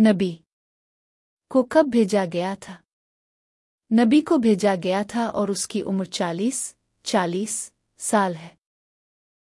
नबी को कब भेजा गया था? नबी को भेजा गया था और उसकी उम्र चालीस चालीस साल है।